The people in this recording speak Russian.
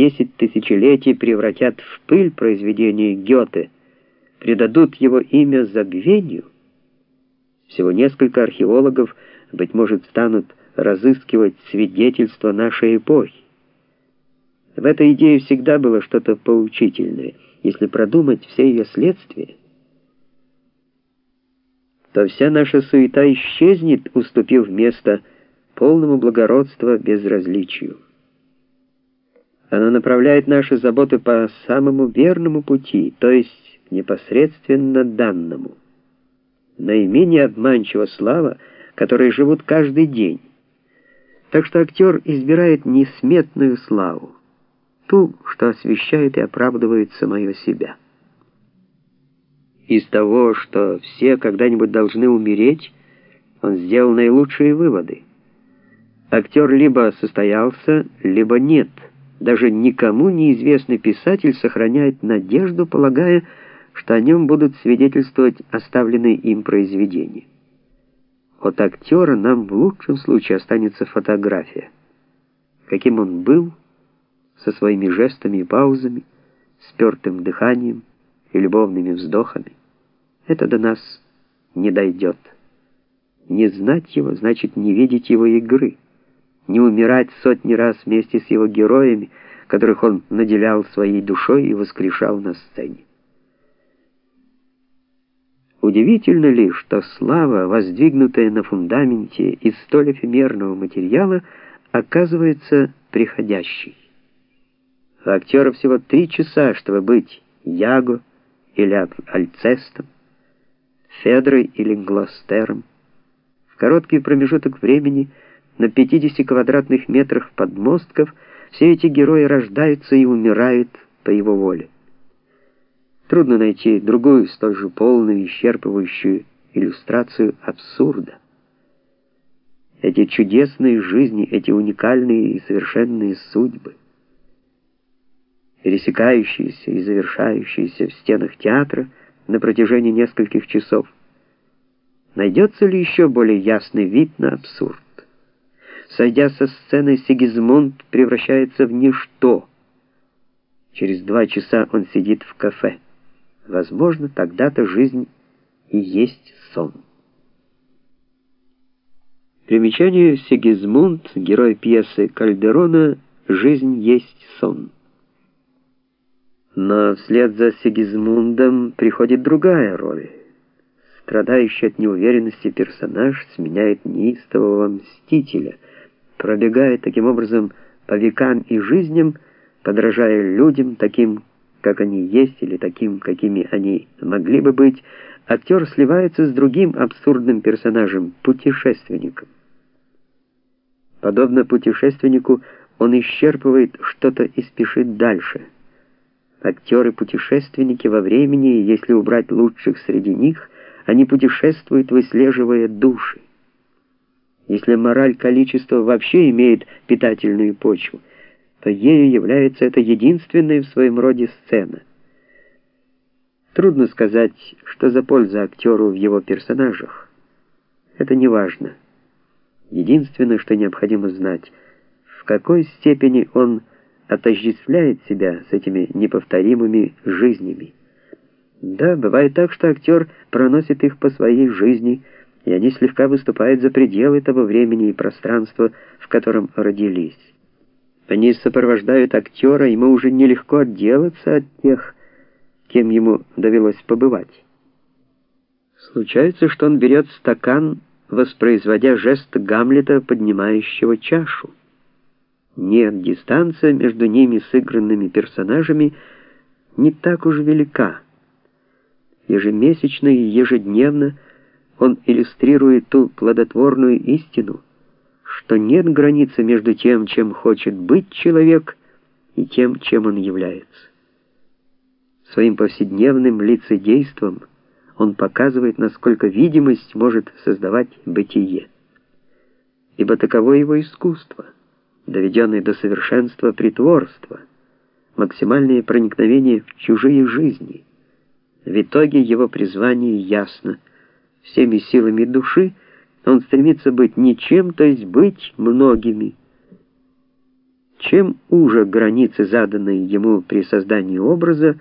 десять тысячелетий превратят в пыль произведение Гёте, предадут его имя забвению, всего несколько археологов, быть может, станут разыскивать свидетельства нашей эпохи. В этой идее всегда было что-то поучительное, если продумать все ее следствия то вся наша суета исчезнет, уступив место полному благородству безразличию. Она направляет наши заботы по самому верному пути, то есть непосредственно данному. Наименее обманчива слава, которой живут каждый день. Так что актер избирает несметную славу, ту, что освещает и оправдывает самое себя из того, что все когда-нибудь должны умереть, он сделал наилучшие выводы. Актер либо состоялся, либо нет. Даже никому неизвестный писатель сохраняет надежду, полагая, что о нем будут свидетельствовать оставленные им произведения. От актера нам в лучшем случае останется фотография. Каким он был, со своими жестами и паузами, спертым дыханием и любовными вздохами это до нас не дойдет. Не знать его значит не видеть его игры, не умирать сотни раз вместе с его героями, которых он наделял своей душой и воскрешал на сцене. Удивительно ли, что слава, воздвигнутая на фундаменте из столь эфемерного материала, оказывается приходящей. У актера всего три часа, чтобы быть Яго или Альцестом, Федрой или Глостером. В короткий промежуток времени на 50 квадратных метрах подмостков все эти герои рождаются и умирают по его воле. Трудно найти другую столь же полную исчерпывающую иллюстрацию абсурда. Эти чудесные жизни, эти уникальные и совершенные судьбы, пересекающиеся и завершающиеся в стенах театра, на протяжении нескольких часов. Найдется ли еще более ясный вид на абсурд? Сойдя со сцены, Сигизмунд превращается в ничто. Через два часа он сидит в кафе. Возможно, тогда-то жизнь и есть сон. Примечание Сигизмунд, герой пьесы Кальдерона «Жизнь есть сон». Но вслед за Сигизмундом приходит другая роль. Страдающий от неуверенности персонаж сменяет неистового мстителя, пробегая таким образом по векам и жизням, подражая людям таким, как они есть, или таким, какими они могли бы быть, актер сливается с другим абсурдным персонажем, путешественником. Подобно путешественнику, он исчерпывает что-то и спешит дальше — Актеры-путешественники во времени, если убрать лучших среди них, они путешествуют, выслеживая души. Если мораль количества вообще имеет питательную почву, то ею является эта единственная в своем роде сцена. Трудно сказать, что за польза актеру в его персонажах. Это не важно. Единственное, что необходимо знать, в какой степени он отождествляет себя с этими неповторимыми жизнями. Да, бывает так, что актер проносит их по своей жизни, и они слегка выступают за пределы того времени и пространства, в котором родились. Они сопровождают актера, ему уже нелегко отделаться от тех, кем ему довелось побывать. Случается, что он берет стакан, воспроизводя жест Гамлета, поднимающего чашу. Нет, дистанция между ними сыгранными персонажами не так уж велика. Ежемесячно и ежедневно он иллюстрирует ту плодотворную истину, что нет границы между тем, чем хочет быть человек, и тем, чем он является. Своим повседневным лицедейством он показывает, насколько видимость может создавать бытие. Ибо таково его искусство — доведенное до совершенства притворства, максимальное проникновение в чужие жизни. В итоге его призвание ясно. Всеми силами души он стремится быть ничем, то есть быть многими. Чем уже границы, заданные ему при создании образа,